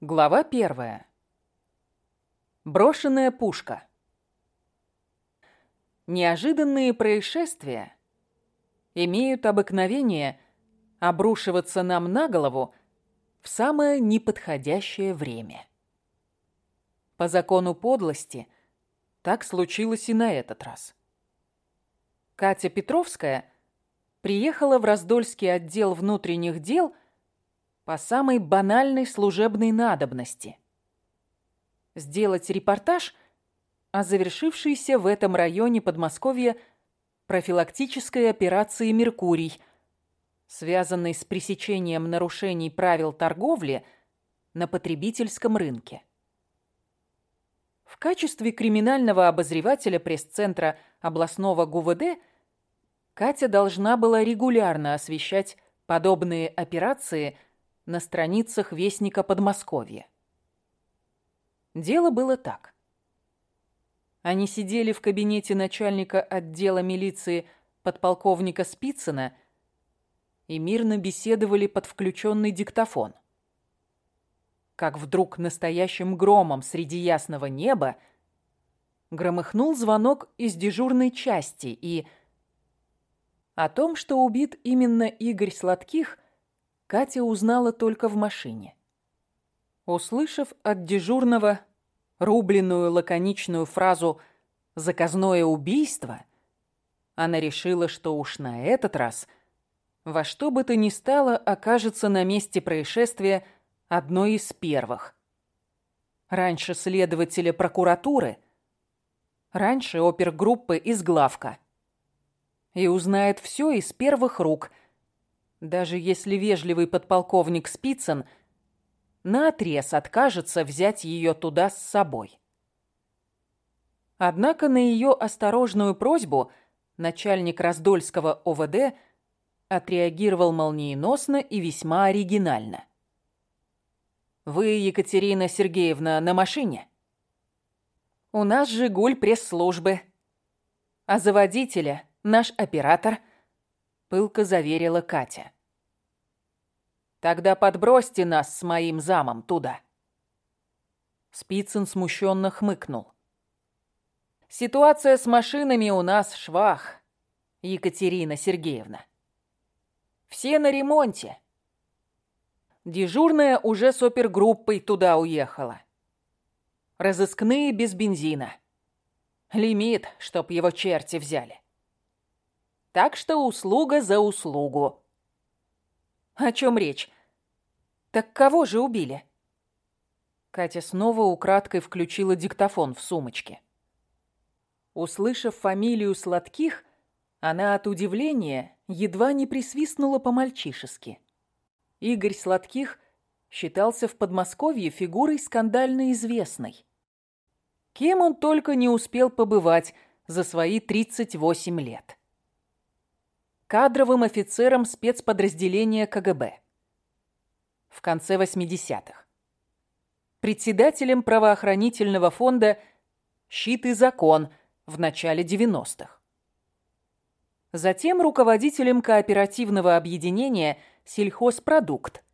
Глава первая. Брошенная пушка. Неожиданные происшествия имеют обыкновение обрушиваться нам на голову в самое неподходящее время. По закону подлости так случилось и на этот раз. Катя Петровская приехала в Раздольский отдел внутренних дел – по самой банальной служебной надобности. Сделать репортаж о завершившейся в этом районе Подмосковья профилактической операции «Меркурий», связанной с пресечением нарушений правил торговли на потребительском рынке. В качестве криминального обозревателя пресс-центра областного ГУВД Катя должна была регулярно освещать подобные операции – на страницах Вестника Подмосковья. Дело было так. Они сидели в кабинете начальника отдела милиции подполковника Спицына и мирно беседовали под включенный диктофон. Как вдруг настоящим громом среди ясного неба громыхнул звонок из дежурной части и... О том, что убит именно Игорь Сладких – Катя узнала только в машине. Услышав от дежурного рубленную лаконичную фразу «заказное убийство», она решила, что уж на этот раз во что бы то ни стало окажется на месте происшествия одной из первых. Раньше следователя прокуратуры, раньше опергруппы из главка. И узнает все из первых рук – даже если вежливый подполковник Спицын наотрез откажется взять ее туда с собой. Однако на ее осторожную просьбу начальник Раздольского ОВД отреагировал молниеносно и весьма оригинально. «Вы, Екатерина Сергеевна, на машине?» «У нас «Жигуль» пресс-службы. А за водителя наш оператор –— пылко заверила Катя. «Тогда подбросьте нас с моим замом туда». Спицын смущенно хмыкнул. «Ситуация с машинами у нас швах, Екатерина Сергеевна. Все на ремонте. Дежурная уже с опергруппой туда уехала. Разыскные без бензина. Лимит, чтоб его черти взяли. Так что услуга за услугу. О чем речь? Так кого же убили? Катя снова украдкой включила диктофон в сумочке. Услышав фамилию Сладких, она от удивления едва не присвистнула по-мальчишески. Игорь Сладких считался в Подмосковье фигурой скандально известной. Кем он только не успел побывать за свои 38 лет кадровым офицером спецподразделения КГБ. В конце 80-х. Председателем правоохранительного фонда «Щит и закон» в начале 90-х. Затем руководителем кооперативного объединения «Сельхозпродукт».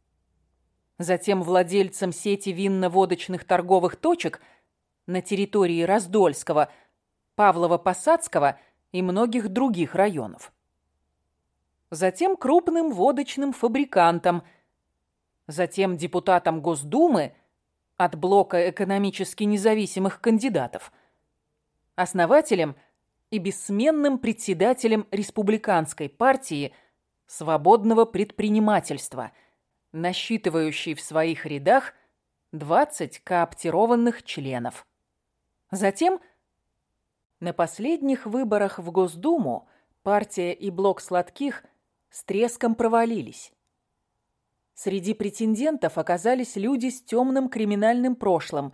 Затем владельцем сети винно-водочных торговых точек на территории Раздольского, Павлова-Посадского и многих других районов затем крупным водочным фабрикантом, затем депутатом Госдумы от блока экономически независимых кандидатов, основателем и бессменным председателем республиканской партии свободного предпринимательства, насчитывающей в своих рядах 20 кооптированных членов. Затем на последних выборах в Госдуму партия и блок сладких – с треском провалились. Среди претендентов оказались люди с темным криминальным прошлым,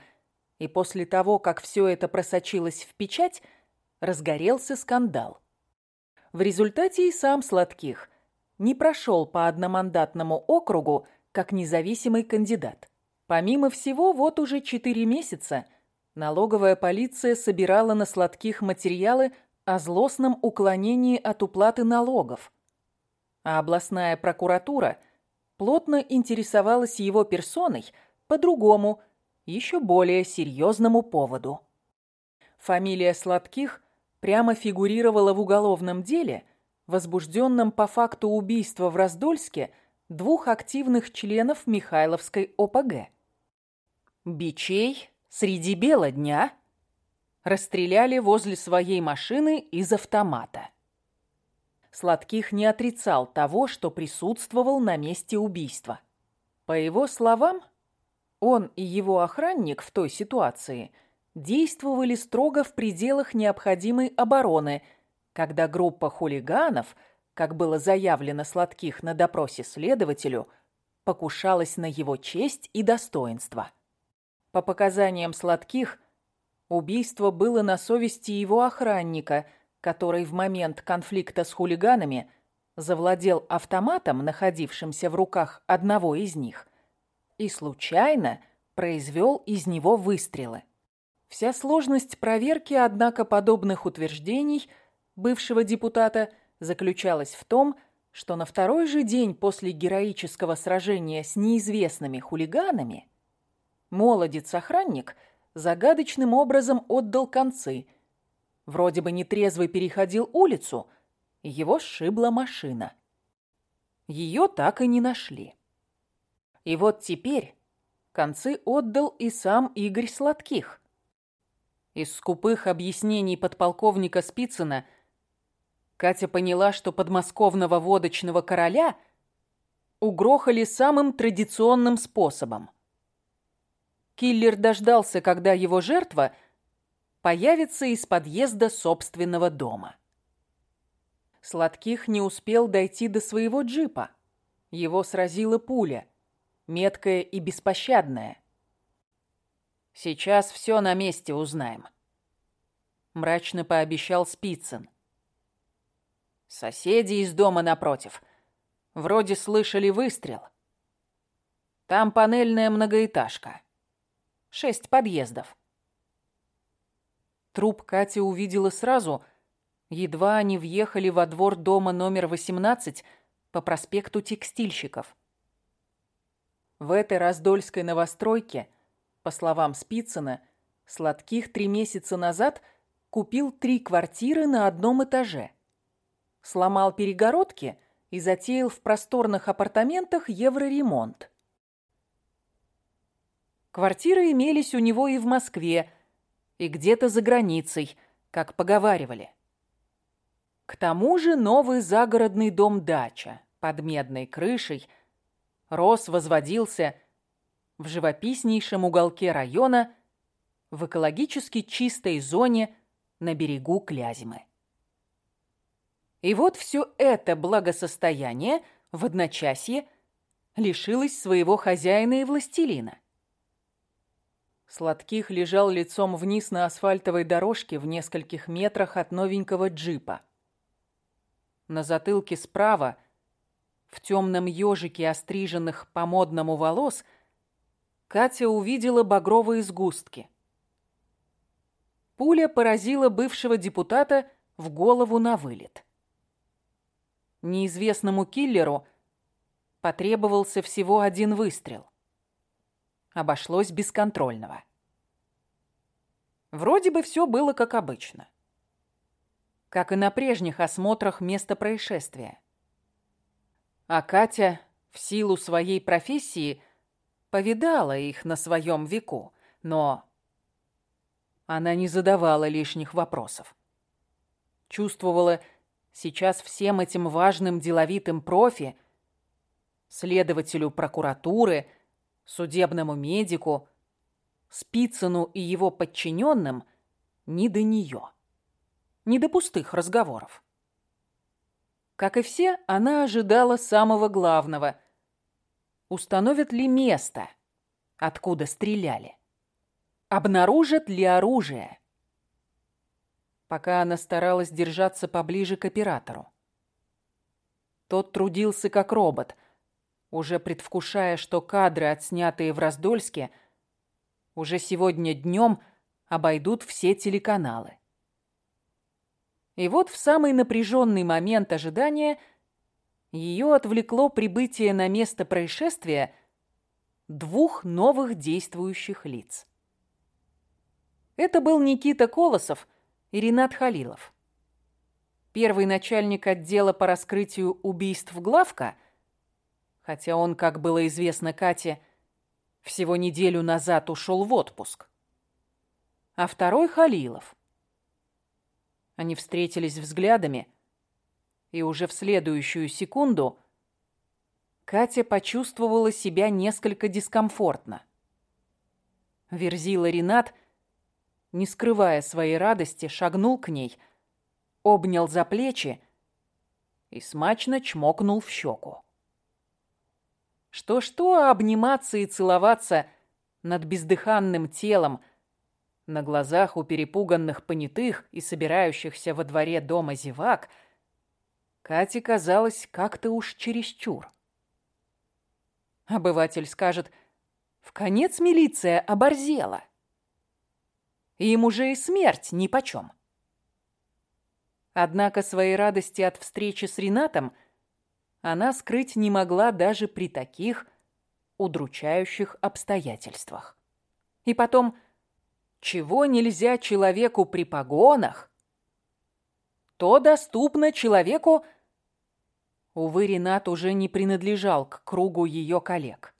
и после того, как все это просочилось в печать, разгорелся скандал. В результате и сам Сладких не прошел по одномандатному округу как независимый кандидат. Помимо всего, вот уже четыре месяца налоговая полиция собирала на Сладких материалы о злостном уклонении от уплаты налогов – а областная прокуратура плотно интересовалась его персоной по другому, еще более серьезному поводу. Фамилия Сладких прямо фигурировала в уголовном деле, возбужденном по факту убийства в Раздольске двух активных членов Михайловской ОПГ. Бичей среди бела дня расстреляли возле своей машины из автомата. Сладких не отрицал того, что присутствовал на месте убийства. По его словам, он и его охранник в той ситуации действовали строго в пределах необходимой обороны, когда группа хулиганов, как было заявлено Сладких на допросе следователю, покушалась на его честь и достоинство. По показаниям Сладких, убийство было на совести его охранника – который в момент конфликта с хулиганами завладел автоматом, находившимся в руках одного из них, и случайно произвел из него выстрелы. Вся сложность проверки, однако, подобных утверждений бывшего депутата заключалась в том, что на второй же день после героического сражения с неизвестными хулиганами молодец-охранник загадочным образом отдал концы – Вроде бы нетрезвый переходил улицу, его сшибла машина. Ее так и не нашли. И вот теперь концы отдал и сам Игорь Сладких. Из скупых объяснений подполковника Спицына Катя поняла, что подмосковного водочного короля угрохали самым традиционным способом. Киллер дождался, когда его жертва – появится из подъезда собственного дома. Сладких не успел дойти до своего джипа. Его сразила пуля, меткая и беспощадная. «Сейчас все на месте узнаем», — мрачно пообещал Спицын. «Соседи из дома напротив. Вроде слышали выстрел. Там панельная многоэтажка. Шесть подъездов. Труп Катя увидела сразу, едва они въехали во двор дома номер 18 по проспекту Текстильщиков. В этой раздольской новостройке, по словам Спицына, Сладких три месяца назад купил три квартиры на одном этаже. Сломал перегородки и затеял в просторных апартаментах евроремонт. Квартиры имелись у него и в Москве, и где-то за границей, как поговаривали. К тому же новый загородный дом-дача под медной крышей рос, возводился в живописнейшем уголке района в экологически чистой зоне на берегу Клязьмы. И вот все это благосостояние в одночасье лишилось своего хозяина и властелина. Сладких лежал лицом вниз на асфальтовой дорожке в нескольких метрах от новенького джипа. На затылке справа, в темном ежике остриженных по модному волос, Катя увидела багровые сгустки. Пуля поразила бывшего депутата в голову на вылет. Неизвестному киллеру потребовался всего один выстрел обошлось без контрольного. Вроде бы все было как обычно. Как и на прежних осмотрах места происшествия. А Катя в силу своей профессии повидала их на своем веку, но она не задавала лишних вопросов. Чувствовала сейчас всем этим важным деловитым профи, следователю прокуратуры – судебному медику, Спицыну и его подчиненным не до нее. Не до пустых разговоров. Как и все, она ожидала самого главного. Установят ли место, откуда стреляли? Обнаружат ли оружие? Пока она старалась держаться поближе к оператору. Тот трудился как робот – уже предвкушая, что кадры, отснятые в Раздольске, уже сегодня днем обойдут все телеканалы. И вот в самый напряженный момент ожидания ее отвлекло прибытие на место происшествия двух новых действующих лиц. Это был Никита Колосов и Ренат Халилов. Первый начальник отдела по раскрытию убийств Главка, хотя он, как было известно Кате, всего неделю назад ушел в отпуск. А второй Халилов. Они встретились взглядами, и уже в следующую секунду Катя почувствовала себя несколько дискомфортно. Верзила Ренат, не скрывая своей радости, шагнул к ней, обнял за плечи и смачно чмокнул в щеку. Что-что, обниматься и целоваться над бездыханным телом на глазах у перепуганных понятых и собирающихся во дворе дома зевак Кате казалось как-то уж чересчур. Обыватель скажет, в конец милиция оборзела. Им уже и смерть нипочем. Однако своей радости от встречи с Ренатом – она скрыть не могла даже при таких удручающих обстоятельствах. И потом, чего нельзя человеку при погонах, то доступно человеку... Увы, Ренат уже не принадлежал к кругу ее коллег.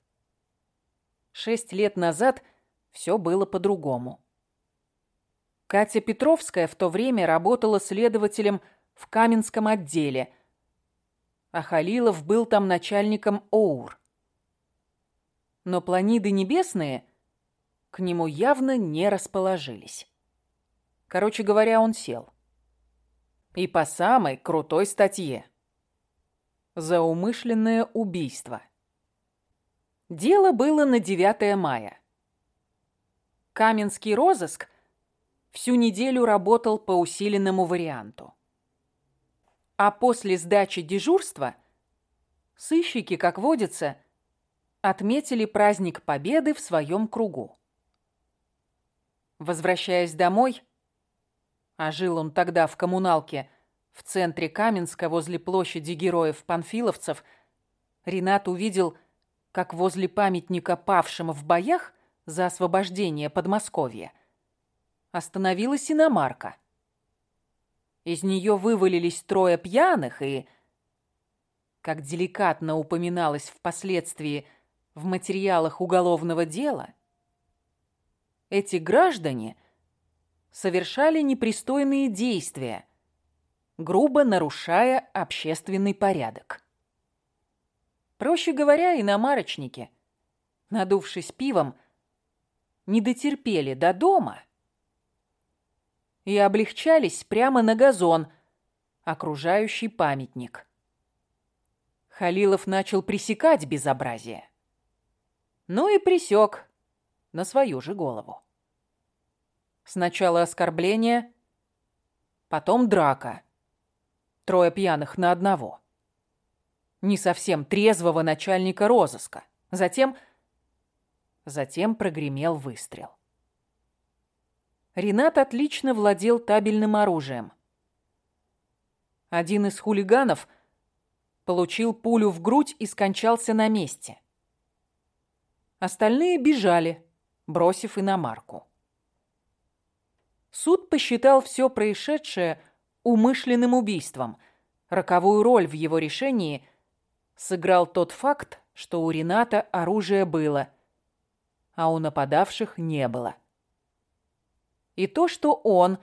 Шесть лет назад все было по-другому. Катя Петровская в то время работала следователем в Каменском отделе – а Халилов был там начальником ОУР. Но планиды небесные к нему явно не расположились. Короче говоря, он сел. И по самой крутой статье. За умышленное убийство. Дело было на 9 мая. Каменский розыск всю неделю работал по усиленному варианту. А после сдачи дежурства сыщики, как водится, отметили праздник Победы в своем кругу. Возвращаясь домой, а жил он тогда в коммуналке в центре Каменска возле площади героев-панфиловцев, Ренат увидел, как возле памятника павшим в боях за освобождение Подмосковья остановилась иномарка. Из нее вывалились трое пьяных и, как деликатно упоминалось впоследствии в материалах уголовного дела, эти граждане совершали непристойные действия, грубо нарушая общественный порядок. Проще говоря, иномарочники, надувшись пивом, не дотерпели до дома – и облегчались прямо на газон, окружающий памятник. Халилов начал пресекать безобразие. Ну и пресек на свою же голову. Сначала оскорбление, потом драка. Трое пьяных на одного. Не совсем трезвого начальника розыска. Затем... Затем прогремел выстрел. Ренат отлично владел табельным оружием. Один из хулиганов получил пулю в грудь и скончался на месте. Остальные бежали, бросив иномарку. Суд посчитал все происшедшее умышленным убийством. Роковую роль в его решении сыграл тот факт, что у Рената оружие было, а у нападавших не было. И то, что он,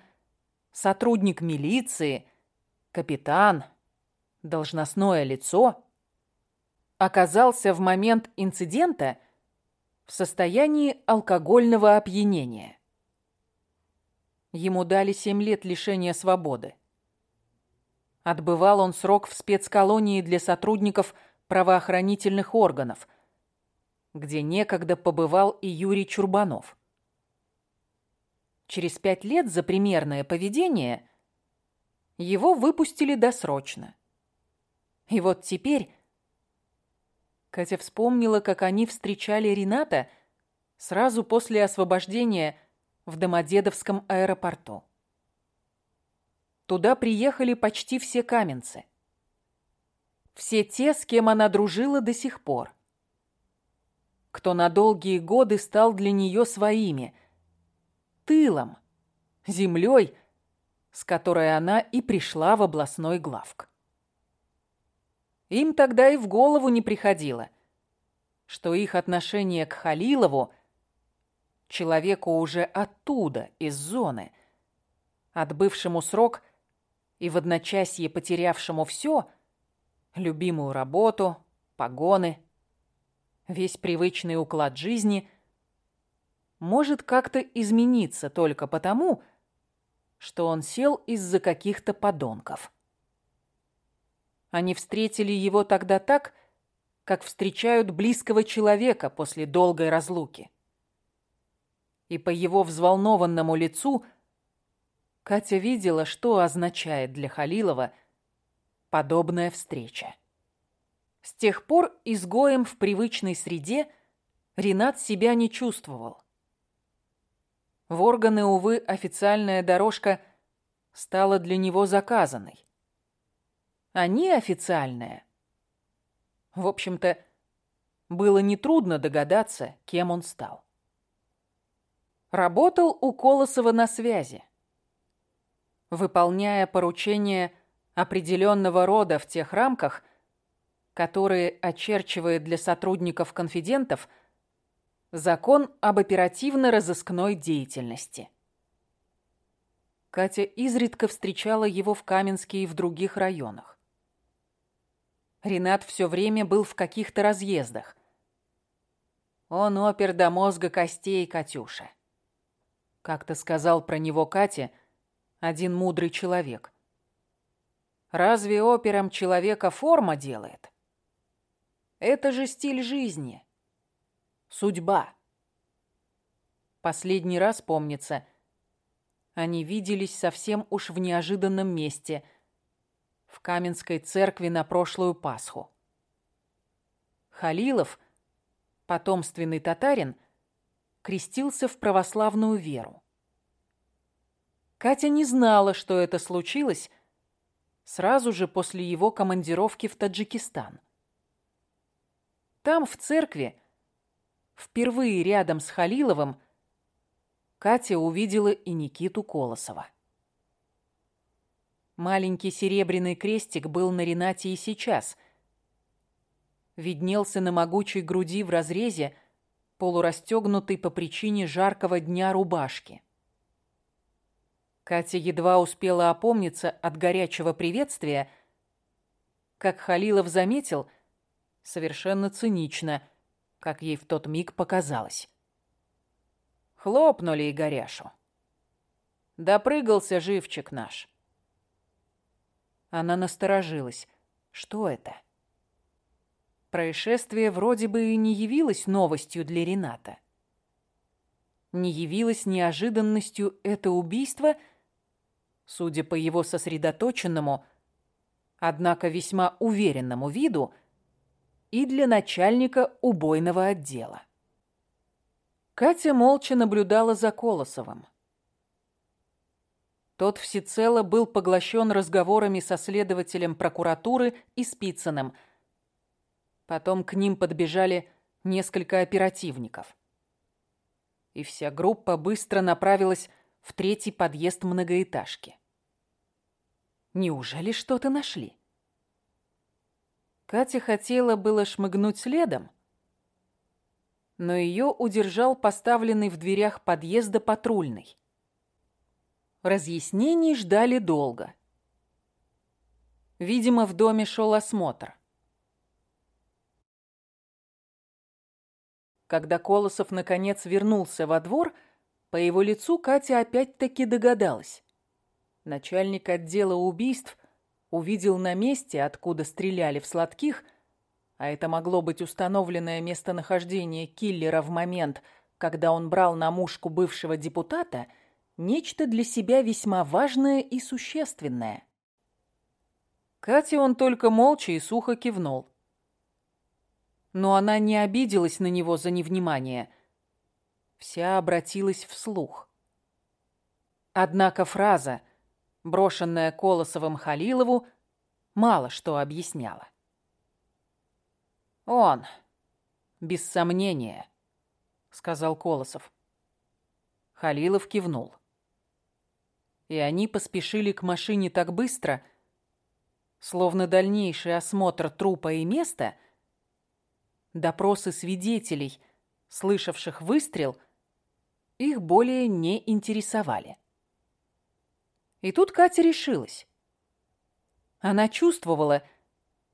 сотрудник милиции, капитан, должностное лицо, оказался в момент инцидента в состоянии алкогольного опьянения. Ему дали семь лет лишения свободы. Отбывал он срок в спецколонии для сотрудников правоохранительных органов, где некогда побывал и Юрий Чурбанов. Через пять лет за примерное поведение его выпустили досрочно. И вот теперь Катя вспомнила, как они встречали Рената сразу после освобождения в Домодедовском аэропорту. Туда приехали почти все каменцы. Все те, с кем она дружила до сих пор. кто на долгие годы стал для нее своими, тылом, землей, с которой она и пришла в областной главк. Им тогда и в голову не приходило, что их отношение к Халилову, человеку уже оттуда, из зоны, отбывшему срок и в одночасье потерявшему все, любимую работу, погоны, весь привычный уклад жизни, может как-то измениться только потому, что он сел из-за каких-то подонков. Они встретили его тогда так, как встречают близкого человека после долгой разлуки. И по его взволнованному лицу Катя видела, что означает для Халилова подобная встреча. С тех пор изгоем в привычной среде Ренат себя не чувствовал. В органы, увы, официальная дорожка стала для него заказанной. А неофициальная. В общем-то, было нетрудно догадаться, кем он стал. Работал у Колосова на связи. Выполняя поручения определенного рода в тех рамках, которые очерчивает для сотрудников-конфидентов закон об оперативно-розыскной деятельности. Катя изредка встречала его в Каменске и в других районах. Ренат все время был в каких-то разъездах. Он опер до мозга костей, Катюша. Как-то сказал про него Кате один мудрый человек. Разве опером человека форма делает? Это же стиль жизни. Судьба. Последний раз, помнится, они виделись совсем уж в неожиданном месте, в Каменской церкви на прошлую Пасху. Халилов, потомственный татарин, крестился в православную веру. Катя не знала, что это случилось сразу же после его командировки в Таджикистан. Там, в церкви, впервые рядом с Халиловым, Катя увидела и Никиту Колосова. Маленький серебряный крестик был на Ренате и сейчас. Виднелся на могучей груди в разрезе, полурастегнутый по причине жаркого дня рубашки. Катя едва успела опомниться от горячего приветствия, как Халилов заметил — совершенно цинично, как ей в тот миг показалось. Хлопнули и горяшу. Допрыгался живчик наш. Она насторожилась. Что это? Происшествие вроде бы и не явилось новостью для Рената. Не явилось неожиданностью это убийство, судя по его сосредоточенному, однако весьма уверенному виду, и для начальника убойного отдела. Катя молча наблюдала за Колосовым. Тот всецело был поглощен разговорами со следователем прокуратуры и Спицыным. Потом к ним подбежали несколько оперативников. И вся группа быстро направилась в третий подъезд многоэтажки. Неужели что-то нашли? Катя хотела было шмыгнуть следом, но ее удержал поставленный в дверях подъезда патрульный. Разъяснений ждали долго. Видимо, в доме шел осмотр. Когда Колосов наконец вернулся во двор, по его лицу Катя опять-таки догадалась. Начальник отдела убийств увидел на месте, откуда стреляли в сладких, а это могло быть установленное местонахождение киллера в момент, когда он брал на мушку бывшего депутата, нечто для себя весьма важное и существенное. Кате он только молча и сухо кивнул. Но она не обиделась на него за невнимание. Вся обратилась вслух. Однако фраза брошенная Колосовым Халилову, мало что объясняла. «Он, Без сомнения, сказал Колосов. Халилов кивнул. И они поспешили к машине так быстро, словно дальнейший осмотр трупа и места, допросы свидетелей, слышавших выстрел, их более не интересовали. И тут Катя решилась. Она чувствовала,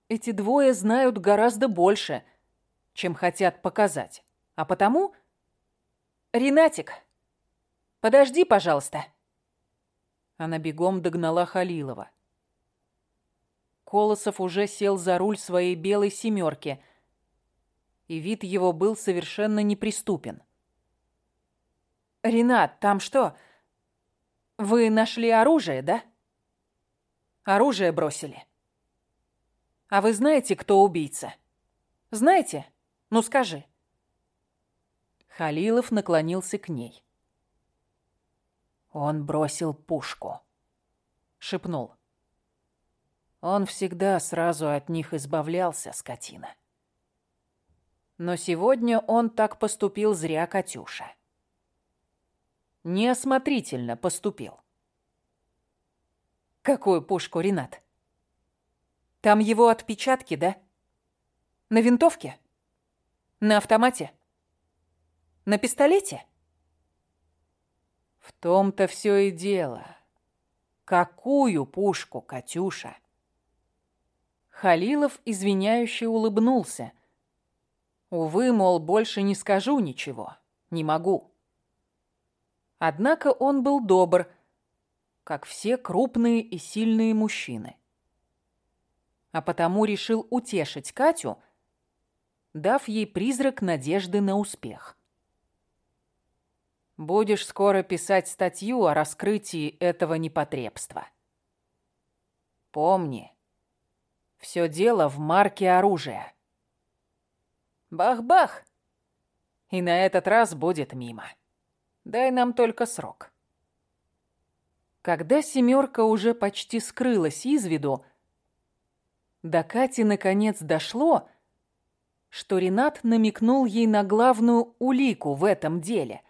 эти двое знают гораздо больше — чем хотят показать. А потому... «Ренатик, подожди, пожалуйста». Она бегом догнала Халилова. Колосов уже сел за руль своей белой семерки, и вид его был совершенно неприступен. «Ренат, там что? Вы нашли оружие, да? Оружие бросили. А вы знаете, кто убийца? Знаете?» Ну скажи. Халилов наклонился к ней. Он бросил пушку. Шепнул. Он всегда сразу от них избавлялся, скотина. Но сегодня он так поступил зря, Катюша. Неосмотрительно поступил. Какую пушку, Ренат? Там его отпечатки, да? На винтовке? На автомате? На пистолете? В том-то все и дело. Какую пушку, Катюша? Халилов извиняюще улыбнулся. Увы, мол, больше не скажу ничего. Не могу. Однако он был добр, как все крупные и сильные мужчины. А потому решил утешить Катю – дав ей призрак надежды на успех. «Будешь скоро писать статью о раскрытии этого непотребства. Помни, все дело в марке оружия. Бах-бах! И на этот раз будет мимо. Дай нам только срок». Когда семерка уже почти скрылась из виду, до Кати наконец дошло, что Ренат намекнул ей на главную улику в этом деле,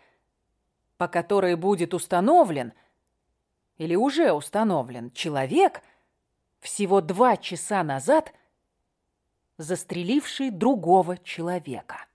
по которой будет установлен, или уже установлен, человек, всего два часа назад застреливший другого человека.